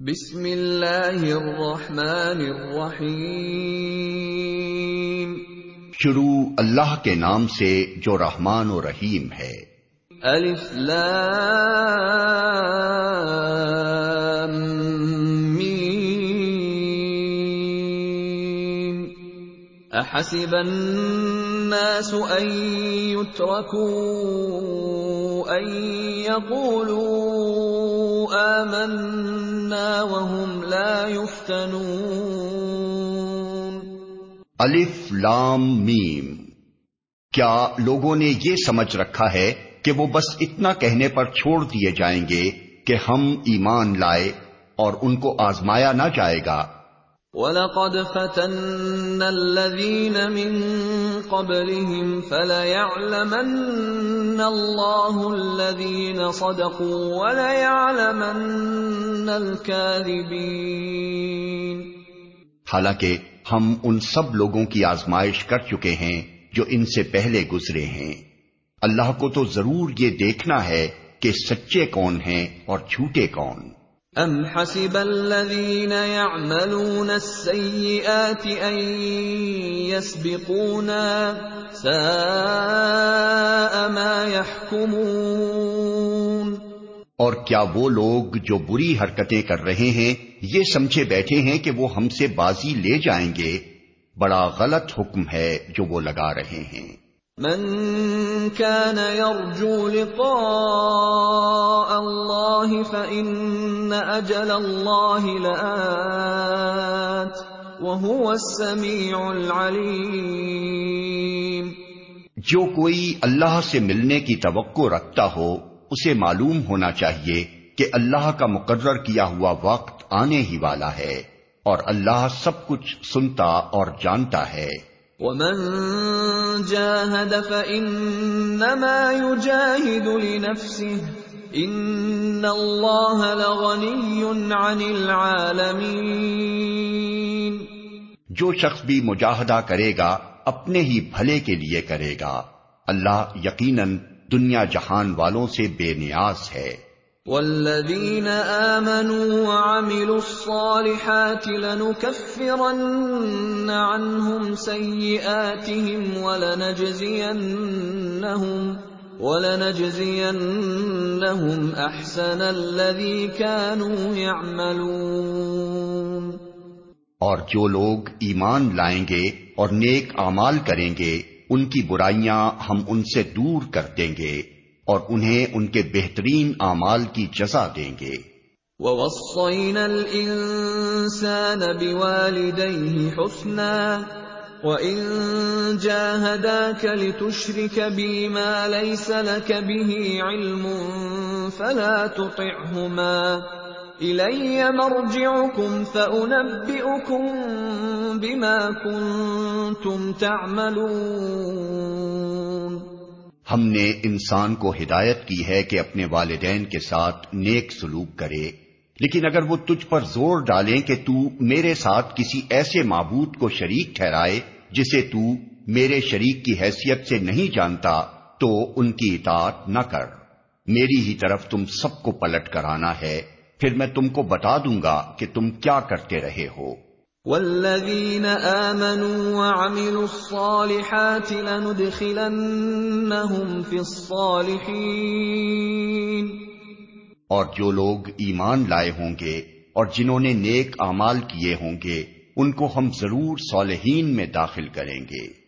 بسم اللہ الرحمن الرحیم شروع اللہ کے نام سے جو رحمان و رحیم ہے۔ الف لام میم۔ احسب الناس ان يتركوا ان يقولوا آمنا وهم لا يفتنون۔ الف لام میم۔ کیا لوگوں نے یہ سمجھ رکھا ہے کہ وہ بس اتنا کہنے پر چھوڑ دیے جائیں گے کہ ہم ایمان لائے اور ان کو آزمایا نہ جائے گا؟ وَلَقَدْ فَتَنَّ الَّذِينَ مِن قَبْلِهِمْ فَلَيَعْلَمَنَّ اللَّهُ الَّذِينَ صَدَقُوا وَلَيَعْلَمَنَّ الْكَاذِبِينَ حالانکہ ہم ان سب لوگوں کی آزمائش کر چکے ہیں جو ان سے پہلے گزرے ہیں۔ اللہ کو تو ضرور یہ دیکھنا ہے کہ سچے کون ہیں اور جھوٹے کون۔ ام حسب الذين يعملون السيئات ان يسبقونا ساء ما يحكمون۔ اور کیا وہ لوگ جو بری حرکتیں کر رہے ہیں، یہ سمجھے بیٹھے ہیں کہ وہ ہم سے بازی لے جائیں گے؟ بڑا غلط حکم ہے جو وہ لگا رہے ہیں۔ من كان يرجو لقاء الله فإن أجل الله لآت وهو السميع العليم. جو کوئی اللہ سے ملنے کی توقع رکھتا ہو، اسے معلوم ہونا چاہیے کہ اللہ کا مقرر کیا ہوا وقت آنے ہی والا ہے اور اللہ سب کچھ سنتا اور جانتا ہے۔ ومن جاهد فإنما يجاهد لنفسه إن الله لغني عن العالمين جو شخص بھی مجاہدہ کرے گا، اپنے ہی بھلے کے لیے کرے گا۔ اللہ یقیناً دنیا جہان والوں سے بے نیاز ہے۔ والذين آمنوا وعملوا الصالحات لنكفرن عنهم سيئاتهم ولنجزينهم ولنجزينهم أحسن الذي كانوا يعملون اور جو لوگ ایمان لائیں گے اور نیک اعمال کریں گے، ان کی برائیاں ہم ان سے دور کر دیں گے۔ اور انہیں ان کے بہترین اعمال کی جزا دیں گے۔ وَوَصَّيْنَا الْإِنسَانَ بِوَالِدَيْهِ حُسْنًا وَإِن جَاهَدَاكَ لِتُشْرِكَ بِي مَا لَيْسَ لَكَ بِهِ عِلْمٌ فَلَا تُطِعْهُمَا إِلَيَّ مَرْجِعُكُمْ فَأُنَبِّئُكُم بِمَا كُنتُمْ تَعْمَلُونَ ہم نے انسان کو ہدایت کی ہے کہ اپنے والدین کے ساتھ نیک سلوک کرے۔ لیکن اگر وہ تجھ پر زور ڈالیں کہ تو میرے ساتھ کسی ایسے معبود کو شریک ٹھہرائے جسے تو میرے شریک کی حیثیت سے نہیں جانتا، تو ان کی اطاعت نہ کر۔ میری ہی طرف تم سب کو پلٹ کر آنا ہے۔ پھر میں تم کو بتا دوں گا کہ تم کیا کرتے رہے ہو۔ والذین آمنوا وعملوا الصالحات لندخلنهم فی الصالحین اور جو لوگ ایمان لائے ہوں گے اور جنہوں نے نیک اعمال کیے ہوں گے، ان کو ہم ضرور صالحین میں داخل کریں گے۔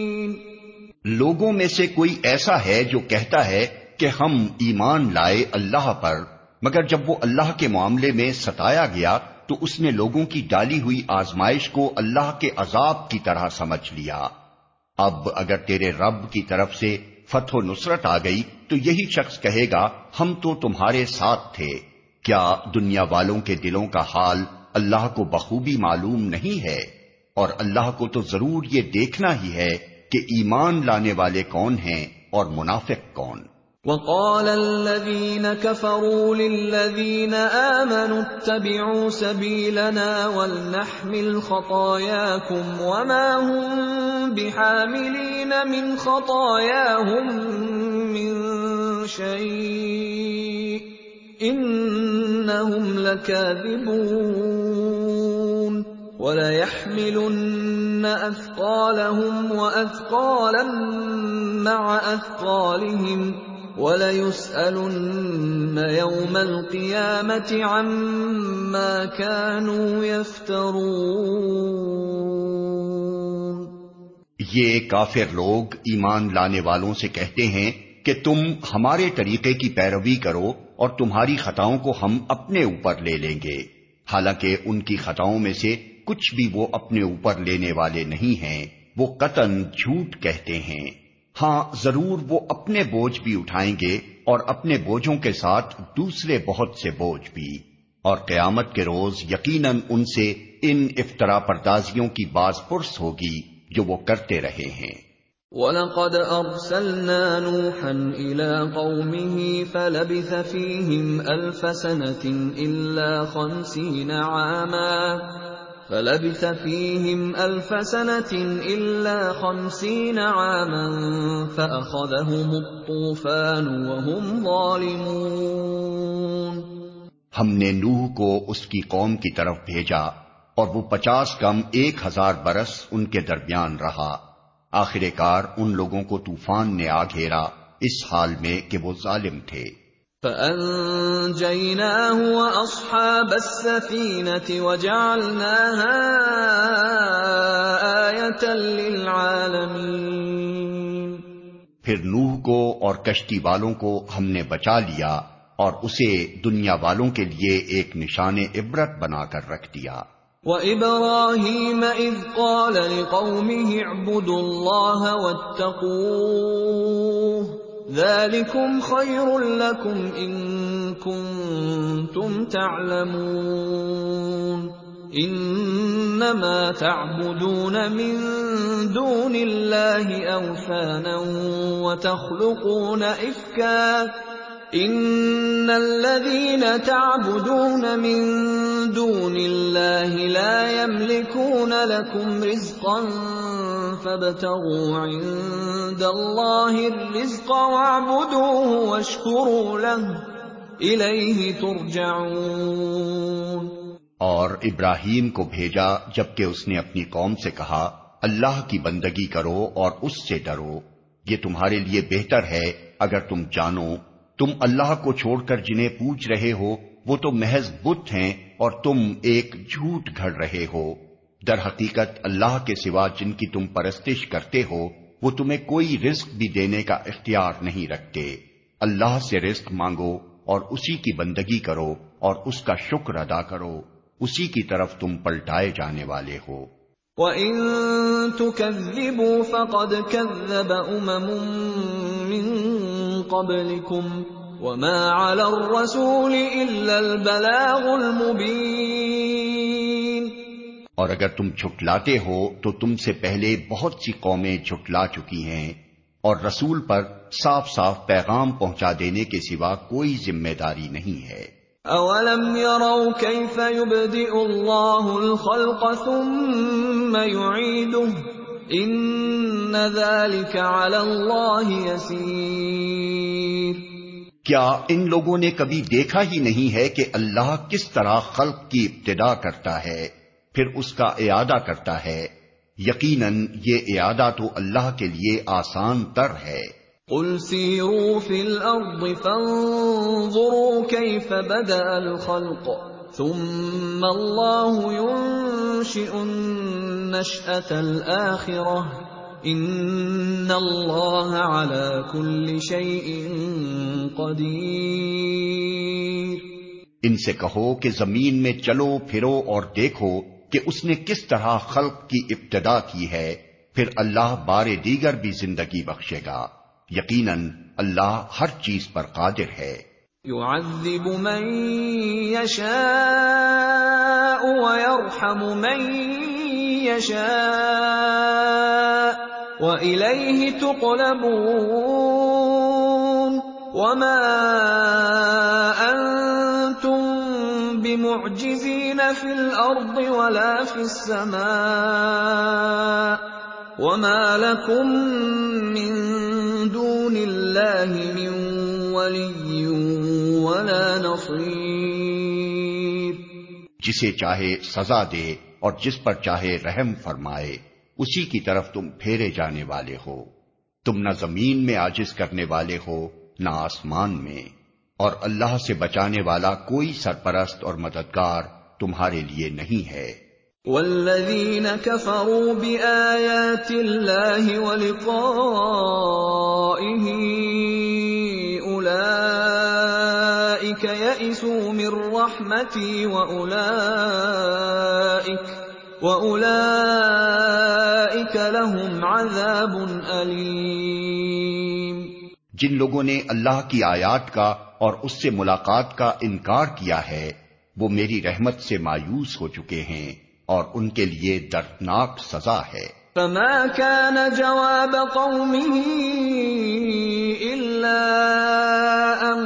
لوگوں میں سے کوئی ایسا ہے جو کہتا ہے کہ ہم ایمان لائے اللہ پر، مگر جب وہ اللہ کے معاملے میں ستایا گیا تو اس نے لوگوں کی ڈالی ہوئی آزمائش کو اللہ کے عذاب کی طرح سمجھ لیا۔ اب اگر تیرے رب کی طرف سے فتح و نصرت آ گئی تو یہی شخص کہے گا، ہم تو تمہارے ساتھ تھے۔ کیا دنیا والوں کے دلوں کا حال اللہ کو بخوبی معلوم نہیں ہے؟ اور اللہ کو تو ضرور یہ دیکھنا ہی ہے کہ ایمان لانے والے کون ہیں اور منافق کون۔ وقال الذين كفروا للذين آمنوا اتبعوا سبيلنا ولنحمل خطاياكم وما هم بحاملين من خطاياهم من شيء إنهم لكاذبون۔ وليحملن أثقالهم وأثقالا مع أثقالهم وَلَيُسْأَلُنَّ يَوْمَ الْقِيَامَةِ عَمَّا كَانُوا يَفْتَرُونَ یہ کافر لوگ ایمان لانے والوں سے کہتے ہیں کہ تم ہمارے طریقے کی پیروی کرو اور تمہاری خطاؤں کو ہم اپنے اوپر لے لیں گے۔ حالانکہ ان کی خطاؤں میں سے کچھ بھی وہ اپنے اوپر لینے والے نہیں ہیں، وہ قطن جھوٹ کہتے ہیں۔ ہاں ضرور وہ اپنے بوجھ بھی اٹھائیں گے اور اپنے بوجھوں کے ساتھ دوسرے بہت سے بوجھ بھی۔ اور قیامت کے روز یقیناً ان سے ان افطرا پردازیوں کی باز پرس ہوگی جو وہ کرتے رہے ہیں۔ وَلَقَدْ أَرْسَلْنَا نُوحًا إِلَىٰ قَوْمِهِ فَلَبِثَ فِيهِمْ أَلْفَ سَنَةٍ إِلَّا خَمْسِينَ عَامًا فلبث فيهم ألف سنة إلا خمسين عاما فأخذهم الطوفان وهم ظالمون ہم نے نوح کو اس کی قوم کی طرف بھیجا اور وہ پچاس کم ایک ہزار برس ان کے درمیان رہا۔ آخر کار ان لوگوں کو طوفان نے آ گھیرا، اس حال میں کہ وہ ظالم تھے۔ فَأَنجَيْنَاهُ وَأَصْحَابَ السَّفِينَةِ وَجَعَلْنَاهَا آيَةً لِلْعَالَمِينَ پھر نوح کو اور کشتی والوں کو ہم نے بچا لیا اور اسے دنیا والوں کے لیے ایک نشان عبرت بنا کر رکھ دیا۔ وَإِبْرَاهِيمَ إِذْ قَالَ لِقَوْمِهِ اعْبُدُوا اللَّهَ وَاتَّقُوهُ ذلكم خير لكم إن كنتم تعلمون. إنما تعبدون من دون الله أوثانا وتخلقون إفكا. إن الذين تعبدون من دون الله لا يملكون لكم رزقا فابتغوا عند الله الرزق واعبدوه واشكروا له. إليه ترجعون. اور ابراہیم کو بھیجا جبکہ اس نے اپنی قوم سے کہا، اللہ کی بندگی کرو اور اس سے ڈرو، یہ تمہارے لیے بہتر ہے، اگر تم جانو، تم اللہ کو چھوڑ کر جنہیں پوچھ رہے ہو، وہ تو محض بت ہیں اور تم ایک جھوٹ گھڑ رہے ہو۔ در حقیقت اللہ کے سوا جن کی تم پرستش کرتے ہو، وہ تمہیں کوئی رزق بھی دینے کا اختیار نہیں رکھتے۔ اللہ سے رزق مانگو اور اسی کی بندگی کرو اور اس کا شکر ادا کرو۔ اسی کی طرف تم پلٹائے جانے والے ہو۔ وَإِن تُكَذِّبُوا فَقَدْ كَذَّبَ أُمَمٌ مِّن قَبْلِكُمْ وَمَا عَلَى الرَّسُولِ إِلَّا الْبَلَاغُ الْمُبِينُ اور اگر تم جھٹلاتے ہو تو تم سے پہلے بہت سی قومیں جھٹلا چکی ہیں اور رسول پر صاف صاف پیغام پہنچا دینے کے سوا کوئی ذمہ داری نہیں ہے۔ اولم يروا كيف يبدئ الله الخلق ثم يعيده ان ذلك على الله يسير۔ کیا ان لوگوں نے کبھی دیکھا ہی نہیں ہے کہ اللہ کس طرح خلق کی ابتدا کرتا ہے؟ پھر اس کا اعادہ کرتا ہے۔ یقیناً یہ اعادہ تو اللہ کے لیے آسان تر ہے۔ قل سيروا في الأرض فانظروا كيف بدأ الخلق ثم الله ينشئ النشأة الآخرة إن الله على كل شيء قدير۔ ان سے کہو کہ زمین میں چلو پھرو اور دیکھو۔ کہ اس نے کس طرح خلق کی ابتدا کی ہے، پھر اللہ بار دیگر بھی زندگی بخشے گا۔ یقیناً اللہ ہر چیز پر قادر ہے۔ يعذب من يشاء ويرحم من يشاء وإليه تقلبون. وما أنتم بمعجزين في الأرض ولا في السماء وما لكم من دون الله من ولي ولا نصير جسے چاہے سزا دے اور جس پر چاہے رحم فرمائے، اسی کی طرف تم پھیرے جانے والے ہو۔ تم نہ زمین میں آجز کرنے والے ہو، نہ آسمان میں۔ اور اللہ سے بچانے والا کوئی سرپرست اور مددگار تمہارے لیے نہیں ہے۔ والذين كفروا بآيات الله ولقائه أولئك يئسوا من رحمتي وأولئك وأولئك لهم عذاب أليم۔ جن لوگوں نے اللہ کی آیات کا اور اس سے ملاقات کا انکار کیا ہے۔ وہ میری رحمت سے مایوس ہو چکے ہیں اور ان کے لیے دردناک سزا ہے۔ فما كان جواب قومه إلا أن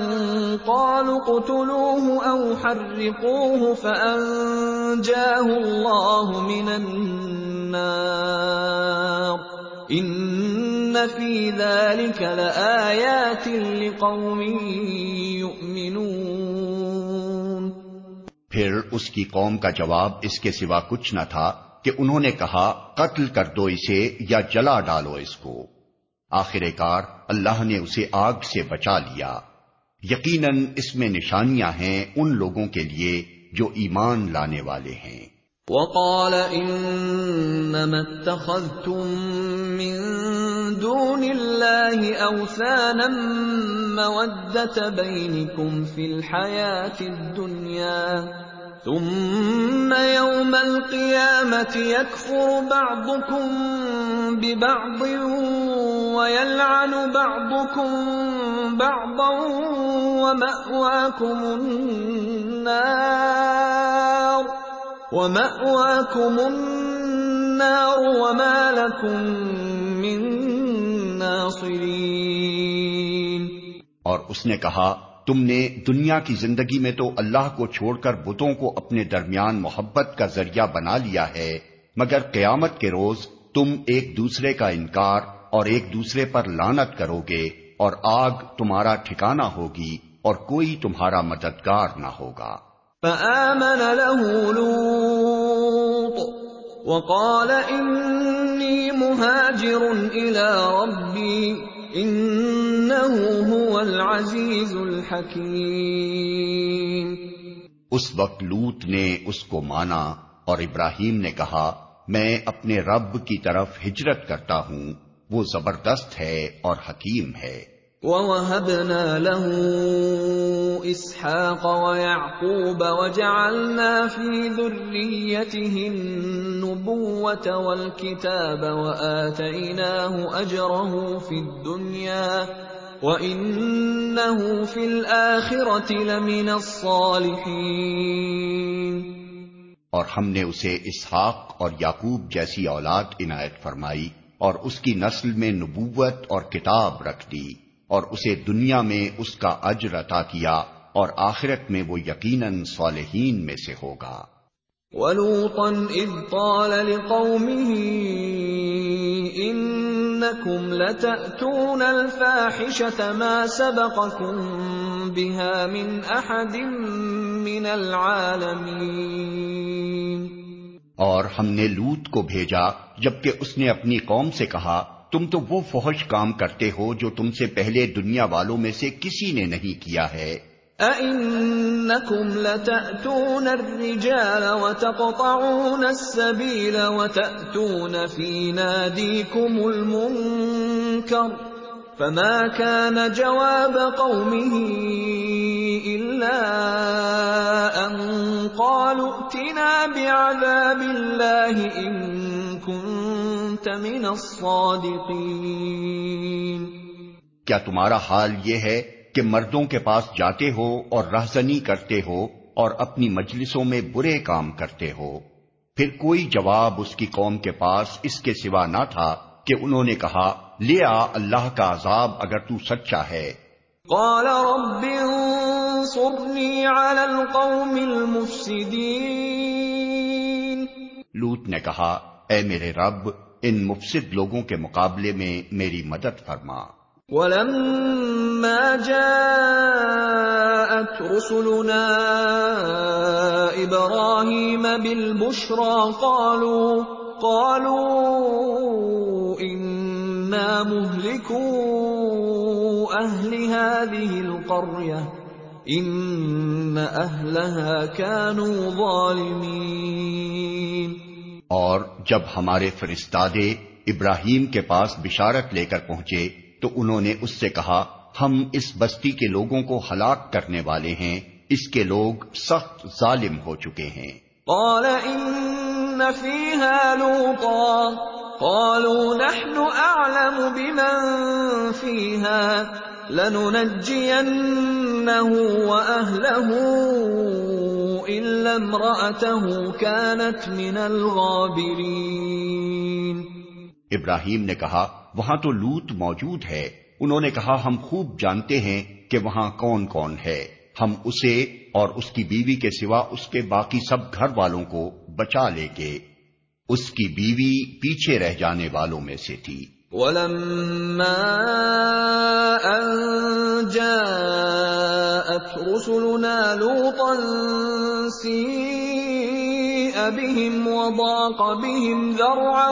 قالوا قتلوه أو حرقوه فأنجاه الله من النار إن في ذلك لآيات لقوم يؤمنون۔ پھر اس کی قوم کا جواب اس کے سوا کچھ نہ تھا کہ انہوں نے کہا قتل کر دو اسے یا جلا ڈالو اس کو۔ آخر کار اللہ نے اسے آگ سے بچا لیا۔ یقیناً اس میں نشانیاں ہیں ان لوگوں کے لیے جو ایمان لانے والے ہیں۔ وقال انما اتخذتم من دون الله اوثانا موده بينكم في الحياه الدنيا. ثم يوم القيامه يكفر بعضكم ببعض ويلعن بعضكم بعضا وماواكم النار. ومأواكم النار وما لكم من ناصرين اور اس نے کہا تم نے دنیا کی زندگی میں تو اللہ کو چھوڑ کر بتوں کو اپنے درمیان محبت کا ذریعہ بنا لیا ہے مگر قیامت کے روز تم ایک دوسرے کا انکار اور ایک دوسرے پر لانت کرو گے اور آگ تمہارا ٹھکانہ ہوگی اور کوئی تمہارا مددگار نہ ہوگا۔ فآمن له لوط۔ وقال إني مهاجر إلى ربي إنه هو العزيز الحكيم. اس وقت لوت نے اس کو مانا اور ابراہیم نے کہا میں اپنے رب کی طرف ہجرت کرتا ہوں وہ زبردست ہے اور حکیم ہے۔ ووهبنا له إسحاق ويعقوب وجعلنا في ذريته النبوة والكتاب وآتيناه أجره في الدنيا وإنه في الآخرة لمن الصالحين۔ اور ہم نے اسے اسحاق اور یعقوب جیسی اولاد عنایت فرمائی اور اس کی نسل میں نبوت اور کتاب رکھ دی۔ اور اسے دنیا میں اس کا اجر عطا کیا اور آخرت میں وہ یقیناً صالحین میں سے ہوگا۔ ولوطا اذ قال لقومه انكم لتاتون الفاحشه ما سبقكم بها من احد من العالمين۔ اور ہم نے لوت کو بھیجا جبکہ اس نے اپنی قوم سے کہا تم تو وہ فحش کام کرتے ہو جو تم سے پہلے دنیا والوں میں سے کسی نے نہیں کیا ہے۔ أَإِنَّكُمْ لَتَأْتُونَ الرِّجَالَ وَتَقْطَعُونَ السَّبِيلَ وَتَأْتُونَ فِي نَادِيكُمُ الْمُنكَرَ فَمَا كَانَ جَوَابَ قَوْمِهِ إِلَّا أَن قَالُوا ائْتِنَا بِعَذَابِ اللَّهِ إِن كُنتَ مِنَ الصَّادِقِينَ کیا تمہارا حال یہ ہے کہ مردوں کے پاس جاتے ہو اور رہزنی کرتے ہو اور اپنی مجلسوں میں برے کام کرتے ہو؟ پھر کوئی جواب اس کی قوم کے پاس اس کے سوا نہ تھا کہ انہوں نے کہا لے آ اللہ کا عذاب اگر تو سچا ہے۔ قال رب القوم لوت نے کہا اے میرے رب ان مفسد لوگوں کے مقابلے میں میری مدد فرما۔ ولما جاءت رسلنا ابراهيم بالبشرى قالوا قالوا انا مهلكو اهل هذه القريه ان اهلها كانوا ظالمين۔ اور جب ہمارے فرستادے ابراہیم کے پاس بشارت لے کر پہنچے تو انہوں نے اس سے کہا، ہم اس بستی کے لوگوں کو ہلاک کرنے والے ہیں، اس کے لوگ سخت ظالم ہو چکے ہیں۔ قال ان فيها لوطا، قالوا نحن اعلم بمن فيها۔ لننجينه واهله الا امراته كانت من الغابرين. ابراہیم نے کہا، وہاں تو لوت موجود ہے۔ انہوں نے کہا، ہم خوب جانتے ہیں کہ وہاں کون کون ہے۔ ہم اسے اور اس کی بیوی کے سوا اس کے باقی سب گھر والوں کو بچا لے کے اس کی بیوی پیچھے رہ جانے والوں میں سے تھی۔ ولما جاءت رسلنا لوطا سيئ بهم وضاق بهم ذرعا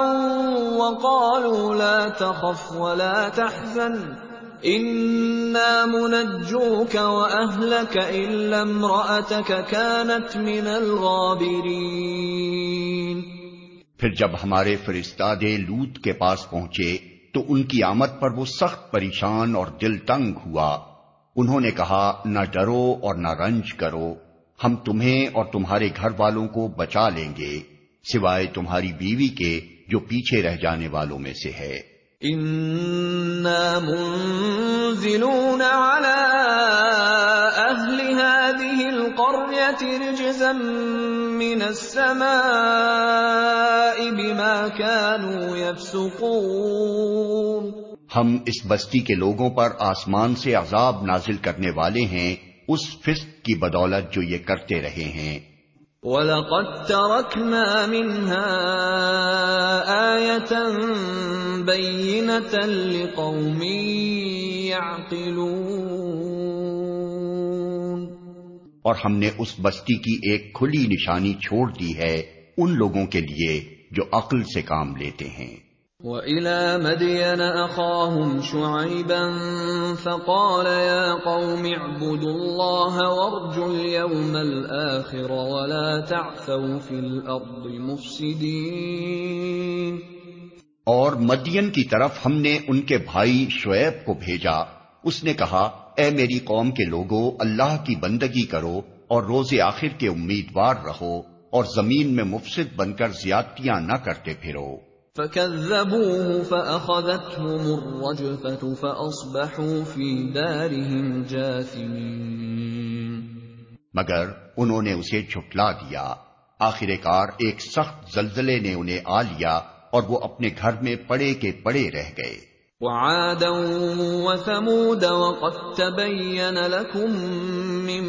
وقالوا لا تخف ولا تحزن إنا منجوك وأهلك إلا امرأتك كانت من الغابرين پھر جب ہمارے فرستادے لوت کے پاس پہنچے تو ان کی آمد پر وہ سخت پریشان اور دل تنگ ہوا۔ انہوں نے کہا، نہ ڈرو اور نہ رنج کرو، ہم تمہیں اور تمہارے گھر والوں کو بچا لیں گے، سوائے تمہاری بیوی کے جو پیچھے رہ جانے والوں میں سے ہے۔ منزلون على اهل هذه القرية رجزا من السماء بما كانوا يفسقون ہم اس بستی کے لوگوں پر آسمان سے عذاب نازل کرنے والے ہیں اس فسق کی بدولت جو یہ کرتے رہے ہیں۔ وَلَقَدْ تَرَكْنَا مِنْهَا آيَةً بَيِّنَةً لِقَوْمٍ يَعْقِلُونَ اور ہم نے اس بستی کی ایک کھلی نشانی چھوڑ دی ہے ان لوگوں کے لیے جو عقل سے کام لیتے ہیں۔ وَإِلَى مَدْيَنَ أَخَاهُمْ شُعَيْبًا فَقَالَ يَا قَوْمِ اعْبُدُوا اللَّهَ وَارْجُوا الْيَوْمَ الْآخِرَ وَلَا تَعْثَوْا فِي الْأَرْضِ مُفْسِدِينَ۔ اور مدین کی طرف ہم نے ان کے بھائی شعیب کو بھیجا۔ اس نے کہا اے میری قوم کے لوگوں اللہ کی بندگی کرو اور روز آخر کے امیدوار رہو اور زمین میں مفسد بن کر زیادتیاں نہ کرتے پھرو۔ فكذبوه فأخذتهم الرجفة فأصبحوا في دارهم جاثمين۔ مگر انہوں نے اسے جھٹلا دیا۔ آخر کار ایک سخت زلزلے نے انہیں آ لیا اور وہ اپنے گھر میں پڑے کے پڑے رہ گئے۔ وعادا وثمود وقد تبين لكم من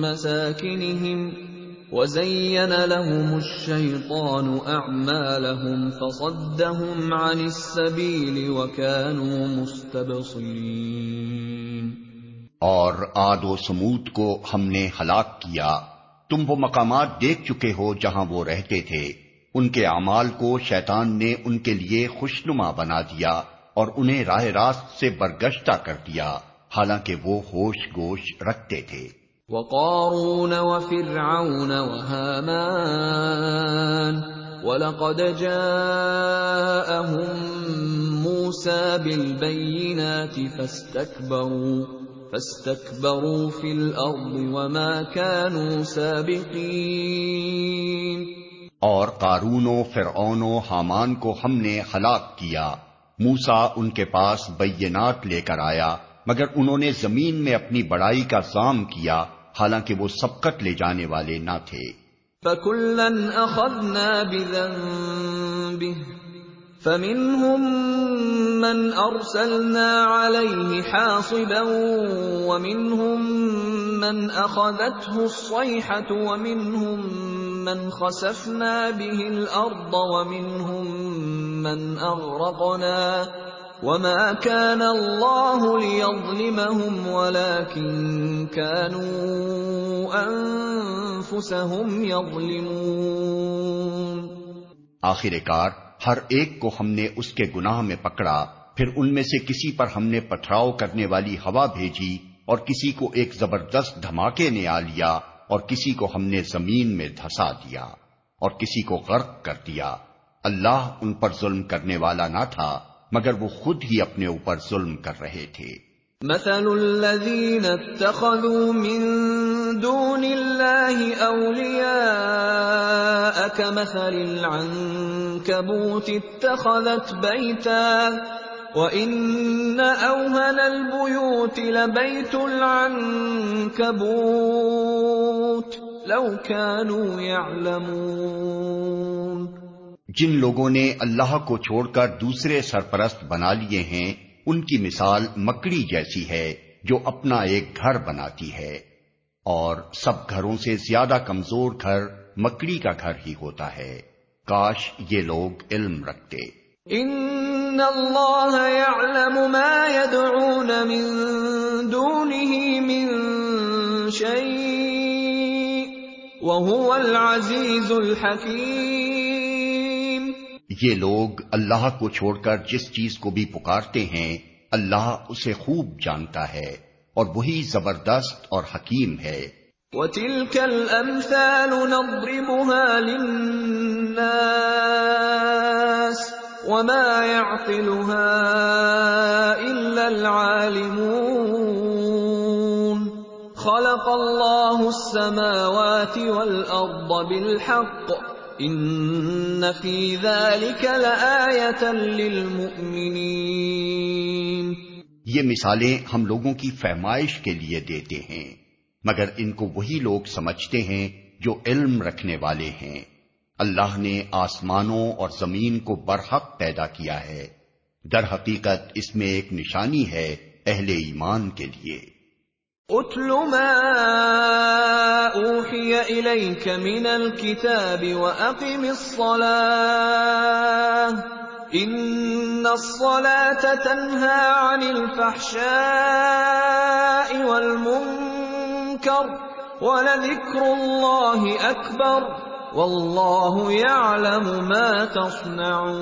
مساكنهم وزين لهم الشيطان اعمالهم فصدهم عن السبيل وكانوا مستبصرين. اور آد و سمود کو ہم نے ہلاک کیا۔ تم وہ مقامات دیکھ چکے ہو جہاں وہ رہتے تھے۔ ان کے اعمال کو شیطان نے ان کے لیے خوشنما بنا دیا۔ اور انہیں راہ راست سے برگشتہ کر دیا حالانکہ وہ ہوش گوش رکھتے تھے۔ وقارون وفرعون وهامان ولقد جاءهم موسى بالبينات فاستكبروا فاستكبروا في الارض وما كانوا سابقين۔ اور قارون و فرعون و حامان کو ہم نے ہلاک کیا۔ موسا ان کے پاس بینات لے کر آیا، مگر انہوں نے زمین میں اپنی بڑائی کا ضام کیا، حالانکہ وہ سبقت لے جانے والے نہ تھے۔ فَكُلًّا أَخَذْنَا بِذَنبِهِ، فَمِنْهُمْ مَنْ أَرْسَلْنَا عَلَيْهِ حَاصِبًا، وَمِنْهُمْ مَنْ أَخَذَتْهُ الصَّيْحَةُ، وَمِنْهُمْ مَنْ خَسَفْنَا بِهِ الْأَرْضَ، وَمِنْهُمْ مَنْ أَغْرَقْنَا وما كان الله ليظلمهم ولكن كانوا انفسهم يظلمون۔ آخر کار، ہر ایک کو ہم نے اس کے گناہ میں پکڑا، پھر ان میں سے کسی پر ہم نے پتھراؤ کرنے والی ہوا بھیجی اور کسی کو ایک زبردست دھماکے نے آ لیا اور کسی کو ہم نے زمین میں دھسا دیا اور کسی کو غرق کر دیا۔ اللہ ان پر ظلم کرنے والا نہ تھا، مگر وہ خود ہی اپنے اوپر ظلم کر رہے تھے۔ مثل الذين اتخذوا من دون الله أولياء كمثل العنكبوت اتخذت بيتا وإن أوهن البيوت لبيت العنكبوت لو كانوا يعلمون۔ جن لوگوں نے اللہ کو چھوڑ کر دوسرے سرپرست بنا لیے ہیں، ان کی مثال مکڑی جیسی ہے جو اپنا ایک گھر بناتی ہے۔ اور سب گھروں سے زیادہ کمزور گھر مکڑی کا گھر ہی ہوتا ہے۔ کاش یہ لوگ علم رکھتے۔ ان اللہ يعلم ما يدعون من دونه من شيء وهو العزيز الحكيم یہ لوگ اللہ کو چھوڑ کر جس چیز کو بھی پکارتے ہیں، اللہ اسے خوب جانتا ہے اور وہی زبردست اور حکیم ہے۔ وَتِلْكَ الْأَمْثَالُ نَضْرِبُهَا لِلنَّاسِ وَمَا يَعْقِلُهَا إِلَّا الْعَالِمُونَ خَلَقَ اللَّهُ السَّمَاوَاتِ وَالْأَرْضَ بِالْحَقِّ ان فی ذلك للمؤمنین یہ مثالیں ہم لوگوں کی فہمائش کے لیے دیتے ہیں، مگر ان کو وہی لوگ سمجھتے ہیں جو علم رکھنے والے ہیں۔ اللہ نے آسمانوں اور زمین کو برحق پیدا کیا ہے۔ در حقیقت اس میں ایک نشانی ہے اہل ایمان کے لیے۔ اتل ما اوحي اليك من الكتاب واقم الصلاه ان الصلاه تنهى عن الفحشاء والمنكر ولذكر الله اكبر والله يعلم ما تصنعون.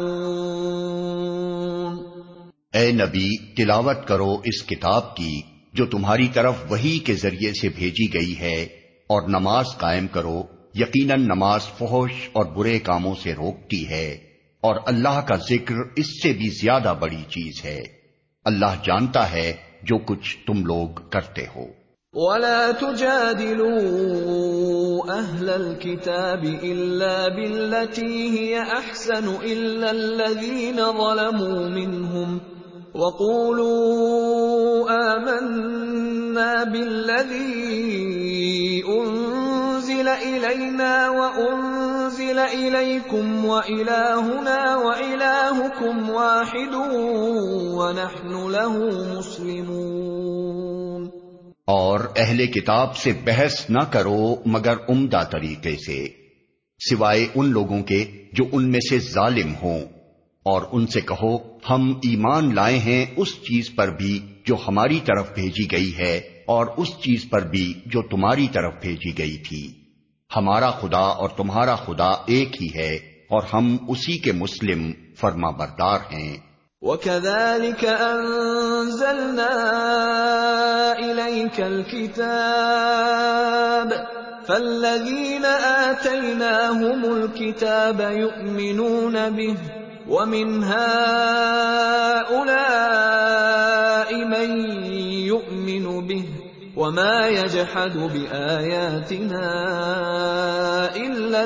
اے نبی، تلاوت کرو اس کتاب کی جو تمہاری طرف وہی کے ذریعے سے بھیجی گئی ہے، اور نماز قائم کرو، یقیناً نماز فحش اور برے کاموں سے روکتی ہے، اور اللہ کا ذکر اس سے بھی زیادہ بڑی چیز ہے۔ اللہ جانتا ہے جو کچھ تم لوگ کرتے ہو۔ ولا تجادلوا اهل الكتاب الا بالتي هي احسن الا الذين ظلموا منهم وقولوا آمنا بالذي أنزل إلينا وأنزل إليكم وإلهنا وإلهكم واحد ونحن له مسلمون اور اہل کتاب سے بحث نہ کرو مگر عمدہ طریقے سے، سوائے ان لوگوں کے جو ان میں سے ظالم ہوں، اور ان سے کہو ہم ایمان لائے ہیں اس چیز پر بھی جو ہماری طرف بھیجی گئی ہے اور اس چیز پر بھی جو تمہاری طرف بھیجی گئی تھی۔ ہمارا خدا اور تمہارا خدا ایک ہی ہے اور ہم اسی کے مسلم فرما بردار ہیں۔ وَكَذَلِكَ أَنزَلْنَا إِلَيْكَ الْكِتَابَ فَالَّذِينَ آتَيْنَاهُمُ الْكِتَابَ يُؤْمِنُونَ بِهِ وَمِنْ هَؤُلَاءِ مَنْ يُؤْمِنُ بِهِ وَمَا يَجْحَدُ بِآيَاتِنَا إِلَّا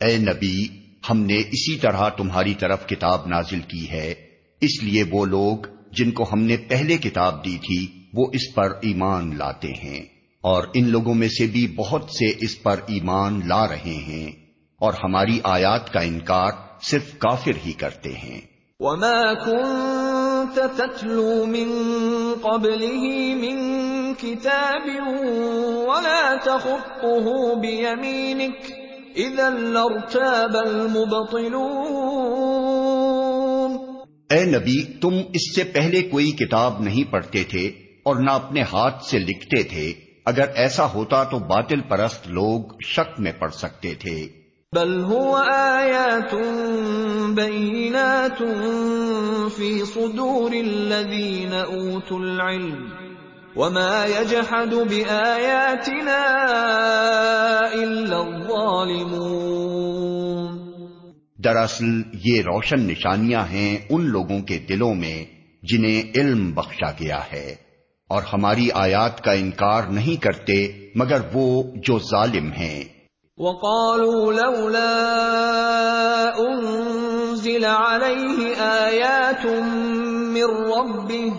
اے نبی، ہم نے اسی طرح تمہاری طرف کتاب نازل کی ہے۔ اس لیے وہ لوگ جن کو ہم نے پہلے کتاب دی تھی، وہ اس پر ایمان لاتے ہیں۔ اور ان لوگوں میں سے بھی بہت سے اس پر ایمان لا رہے ہیں۔ اور ہماری آیات کا انکار صرف کافر ہی کرتے ہیں۔ وما كنت تتلو من قبله من كتاب ولا تخطه بيمينك اذا لارتاب المبطلون اے نبی، تم اس سے پہلے کوئی کتاب نہیں پڑھتے تھے اور نہ اپنے ہاتھ سے لکھتے تھے۔ اگر ایسا ہوتا تو باطل پرست لوگ شک میں پڑ سکتے تھے۔ بل هو آیات بینات فی صدور الذین اوتوا العلم وما يجحد بآياتنا إلا الظالمون دراصل یہ روشن نشانیاں ہیں ان لوگوں کے دلوں میں جنہیں علم بخشا گیا ہے اور ہماری آیات کا انکار نہیں کرتے مگر وہ جو ظالم ہیں۔ وقالوا لولا انزل عليه آيات من ربه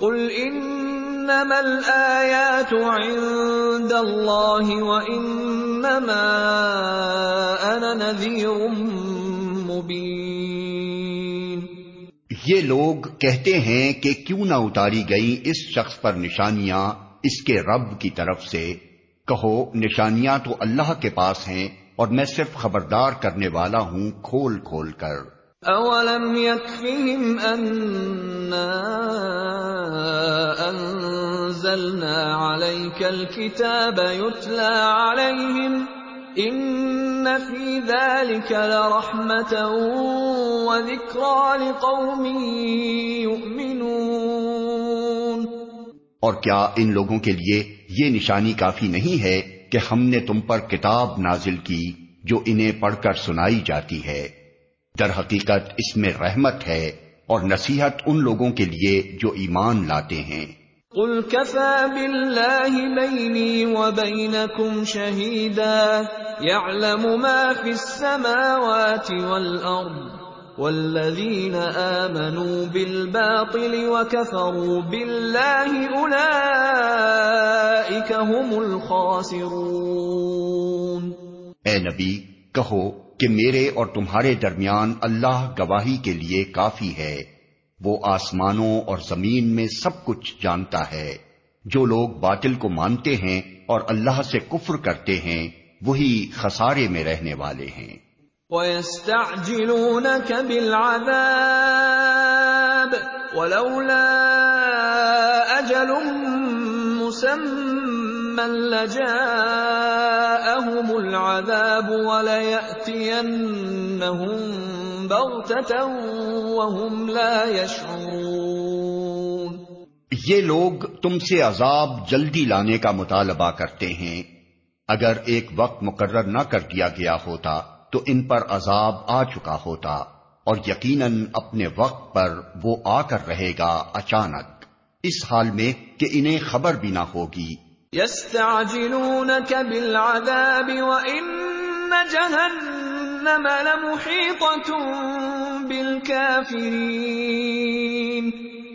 قل انما الآيات عند الله وانما انا نذير مبين. یہ لوگ کہتے ہیں کہ کیوں نہ اتاری گئی اس شخص پر نشانیاں اس کے رب کی طرف سے؟ کہو، نشانیاں تو اللہ کے پاس ہیں اور میں صرف خبردار کرنے والا ہوں کھول کھول کر۔ اولم يكفهم اننا انزلنا عليك الكتاب يتلى عليهم ان في ذلك لرحمه وذكرى لقوم يؤمنون اور کیا ان لوگوں کے لیے یہ نشانی کافی نہیں ہے کہ ہم نے تم پر کتاب نازل کی جو انہیں پڑھ کر سنائی جاتی ہے؟ در حقیقت اس میں رحمت ہے اور نصیحت ان لوگوں کے لیے جو ایمان لاتے ہیں۔ قل كفى بالله بيني وبينكم شهيدا يعلم ما في السماوات والأرض والذين آمنوا بالباطل وكفروا بالله أولئك هم الخاسرون۔ اے نبی، کہو کہ میرے اور تمہارے درمیان اللہ گواہی کے لیے کافی ہے۔ وہ آسمانوں اور زمین میں سب کچھ جانتا ہے۔ جو لوگ باطل کو مانتے ہیں اور اللہ سے کفر کرتے ہیں، وہی خسارے میں رہنے والے ہیں۔ وَيَسْتَعْجِلُونَكَ بِالْعَذَابِ وَلَوْلَا أَجَلٌ مُسَمًّى لَجَاءَهُمُ الْعَذَابُ وَلَيَأْتِيَنَّهُمْ بَغْتَةً وَهُمْ لَا يَشْعُرُونَ یہ لوگ تم سے عذاب جلدی لانے کا مطالبہ کرتے ہیں، اگر ایک وقت مقرر نہ کر دیا گیا ہوتا۔ تو ان پر عذاب آ چکا ہوتا اور یقیناً اپنے وقت پر وہ آ کر رہے گا اچانک۔ اس حال میں کہ انہیں خبر بھی نہ ہوگی۔ يستعجلونك بالعذاب وإن جهنم لمحيطة بالكافرين۔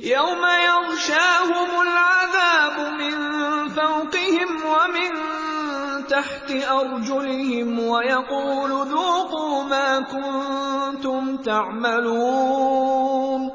يوم يغشاهم العذاب أرجلهم ويقول ذوقوا ما كنتم تعملون.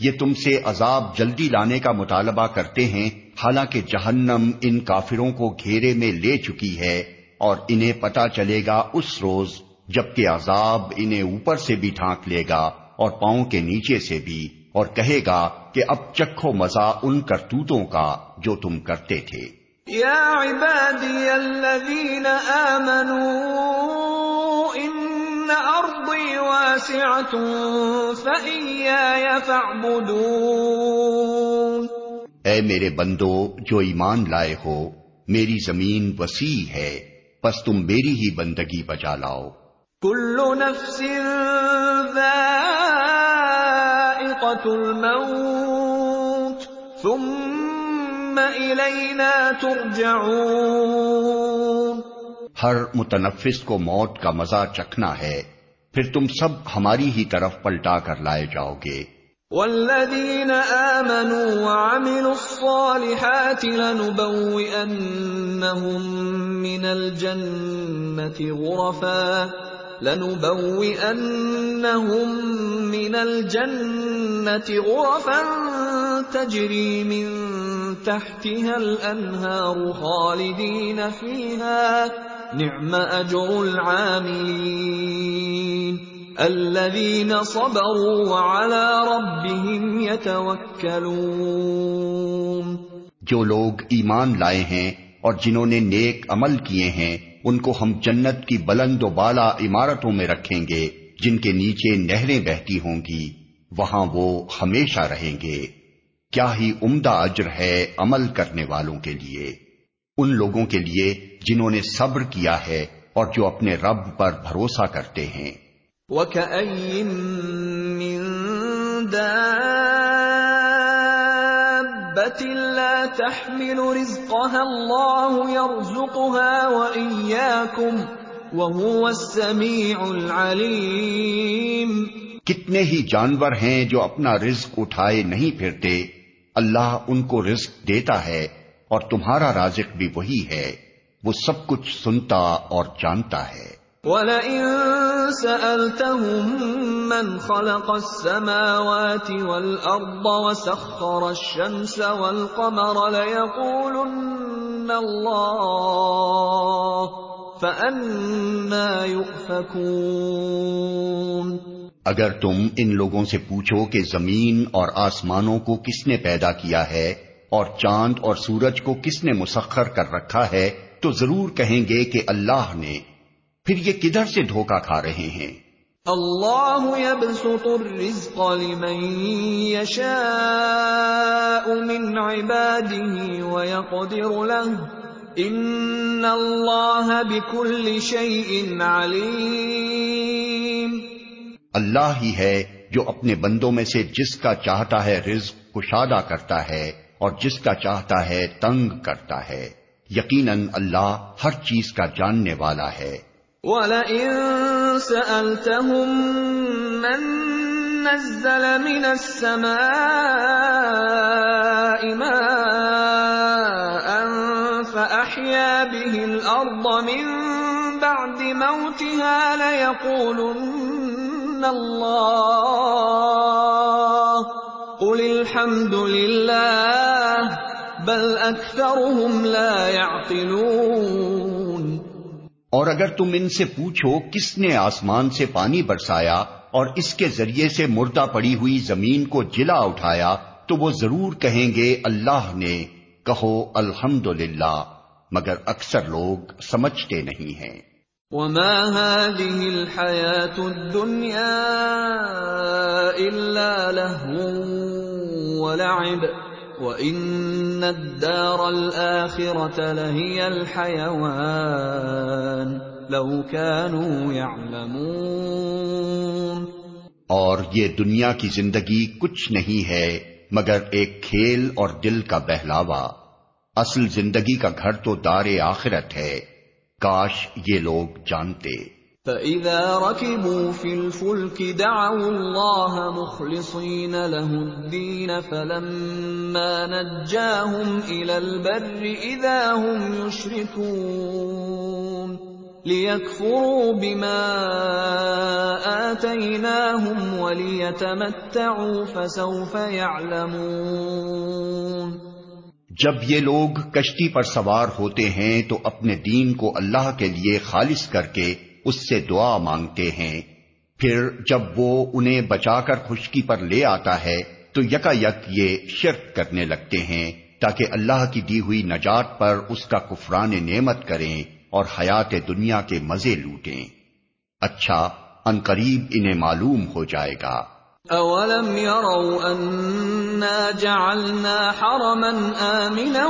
یہ تم سے عذاب جلدی لانے کا مطالبہ کرتے ہیں، حالانکہ جہنم ان کافروں کو گھیرے میں لے چکی ہے اور انہیں پتا چلے گا اس روز جبکہ عذاب انہیں اوپر سے بھی ڈھانک لے گا اور پاؤں کے نیچے سے بھی، اور کہے گا کہ اب چکھو مزہ ان کرتوتوں کا جو تم کرتے تھے۔ يا عبادي الذين آمنوا إن أرضي واسعة فإياي فاعبدون اے میرے بندو جو ایمان لائے ہو میری زمین وسیع ہے پس تم میری ہی بندگی بجا لاؤ۔ کل نفس ذائقة الموت ثم إلينا ترجعون۔ ہر متنفس کو موت کا مزہ چکھنا ہے۔ پھر تم سب ہماری ہی طرف پلٹا کر لائے جاؤ گے۔ والذين آمنوا وعملوا الصالحات لنبوئنهم من الجنة غرفا۔ لنبوئنهم من الجنة غرفا تجري من تحتها الأنهار خالدين فيها. نعم أجر العاملين. الذين صبروا وعلى ربهم يتوكلون. جو لوگ ایمان لائے ہیں اور جنہوں نے نیک عمل کیے ہیں ان کو ہم جنت کی بلند و بالا عمارتوں میں رکھیں گے، جن کے نیچے نہریں بہتی ہوں گی، وہاں وہ ہمیشہ رہیں گے۔ کیا ہی عمدہ اجر ہے عمل کرنے والوں کے لیے۔ ان لوگوں کے لیے جنہوں نے صبر کیا ہے اور جو اپنے رب پر بھروسہ کرتے ہیں۔ وَكَأَيٍّ مِّن دَابَّةٍ تَحْمِلُ رِزْقَهَا اللَّهُ يَرْزُقُهَا وَإِيَّاكُمْ وَهُوَ السَّمِيعُ الْعَلِيمُ. کتنے ہی جانور ہیں جو اپنا رزق اٹھائے نہیں پھرتے، اللہ ان کو رزق دیتا ہے اور تمہارا رازق بھی وہی ہے، وہ سب کچھ سنتا اور جانتا ہے۔ وَلَئِن سَأَلْتَهُم مَّنْ خَلَقَ السَّمَاوَاتِ وَالْأَرْضَ وَسَخَّرَ الشَّمْسَ وَالْقَمَرَ لَيَقُولُنَّ اللَّهُ فَأَنَّىٰ يُؤْفَكُونَ اگر تم ان لوگوں سے پوچھو کہ زمین اور آسمانوں کو کس نے پیدا کیا ہے اور چاند اور سورج کو کس نے مسخر کر رکھا ہے، تو ضرور کہیں گے کہ اللہ نے پھر یہ کدھر سے دھوکا کھا رہے ہیں؟ اللہ يبسط الرزق لمن يشاء من عباده ويقدر له. ان اللہ بكل شيء علیم. اللہ ہی ہے جو اپنے بندوں میں سے جس کا چاہتا ہے رزق کشادہ کرتا ہے اور جس کا چاہتا ہے تنگ کرتا ہے. یقیناً اللہ ہر چیز کا جاننے والا ہے۔ وَلَئِن سَأَلْتَهُم مَّن نَّزَّلَ مِنَ السَّمَاءِ مَاءً فَأَحْيَا بِهِ الْأَرْضَ مِن بَعْدِ مَوْتِهَا لَيَقُولُنَّ اللَّهُ قُلِ الْحَمْدُ لِلَّهِ بَلْ أَكْثَرُهُمْ لَا يَعْقِلُونَ اور اگر تم ان سے پوچھو کس نے آسمان سے پانی برسایا اور اس کے ذریعے سے مردہ پڑی ہوئی زمین کو جلا اٹھایا، تو وہ ضرور کہیں گے، اللہ نے کہو الحمد مگر اکثر لوگ سمجھتے نہیں ہیں۔ وما هذه الحياة الدنيا إلا لهو ولعب۔ وَإِنَّ الدَّارَ الْآخِرَةَ لَهِيَ الْحَيَوَانِ لَوْ كَانُوا يَعْلَمُونَ اور یہ دنیا کی زندگی کچھ نہیں ہے، مگر ایک کھیل اور دل کا بہلاوا۔ اصل زندگی کا گھر تو دار آخرت ہے۔ کاش یہ لوگ جانتے۔ فَإِذَا رَكِبُوا فِي الْفُلْكِ دَعَوُا اللَّهَ مُخْلِصِينَ لَهُ الدِّينَ فَلَمَّا نَجَّاهُمْ إِلَى الْبَرِّ إِذَا هُمْ يُشْرِكُونَ لِيَكْفُرُوا بِمَا آتَيْنَاهُمْ وَلِيَتَمَتَّعُوا فَسَوْفَ يَعْلَمُونَ جب یہ لوگ کشتی پر سوار ہوتے ہیں تو اپنے دین کو اللہ کے لیے خالص کر کے اس سے دعا مانگتے ہیں۔ پھر جب وہ انہیں بچا کر خشکی پر لے آتا ہے، تو یکا یک یہ شرک کرنے لگتے ہیں، تاکہ اللہ کی دی ہوئی نجات پر اس کا کفران نعمت کریں اور حیات دنیا کے مزے لوٹیں۔ اچھا ان قریب انہیں معلوم ہو جائے گا۔ اولم يروا اننا جعلنا حرما آمنا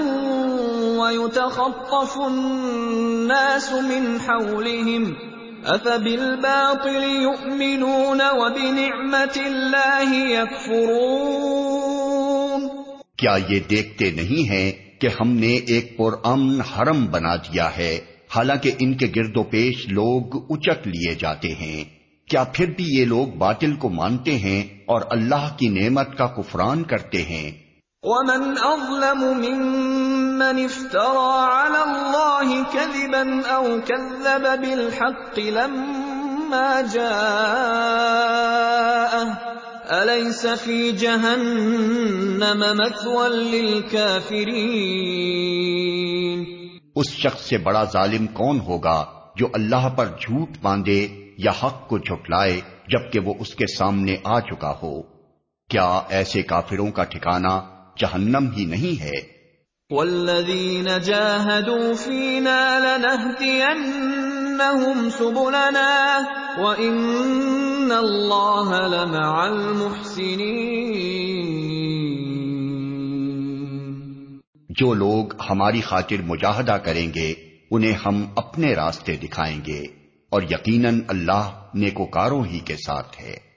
ويتخطف الناس من حولهم افبالباطل يؤمنون وبنعمة الله يكفرون کیا یہ دیکھتے نہیں ہیں کہ ہم نے ایک پر امن حرم بنا دیا ہے؟ حالانکہ ان کے گرد و پیش لوگ اچک لیے جاتے ہیں۔ کیا پھر بھی یہ لوگ باطل کو مانتے ہیں اور اللہ کی نعمت کا کفران کرتے ہیں؟ ومن اظلم ممن افترى على الله كذبا او كذب بالحق لما جاءه اليس في جهنم مثوى للكافرين اس شخص سے بڑا ظالم کون ہوگا جو اللہ پر جھوٹ باندھے یا حق کو جھٹلائے جبکہ وہ اس کے سامنے آ چکا ہو؟ کیا ایسے کافروں کا ٹھکانہ جہنم ہی نہیں ہے۔ والذین جاہدوا فینا لنہدینہم سبلنا وإن اللہ لمع المحسنین جو لوگ ہماری خاطر مجاہدہ کریں گے انہیں ہم اپنے راستے دکھائیں گے۔ اور یقیناً اللہ نیکوکاروں ہی کے ساتھ ہے۔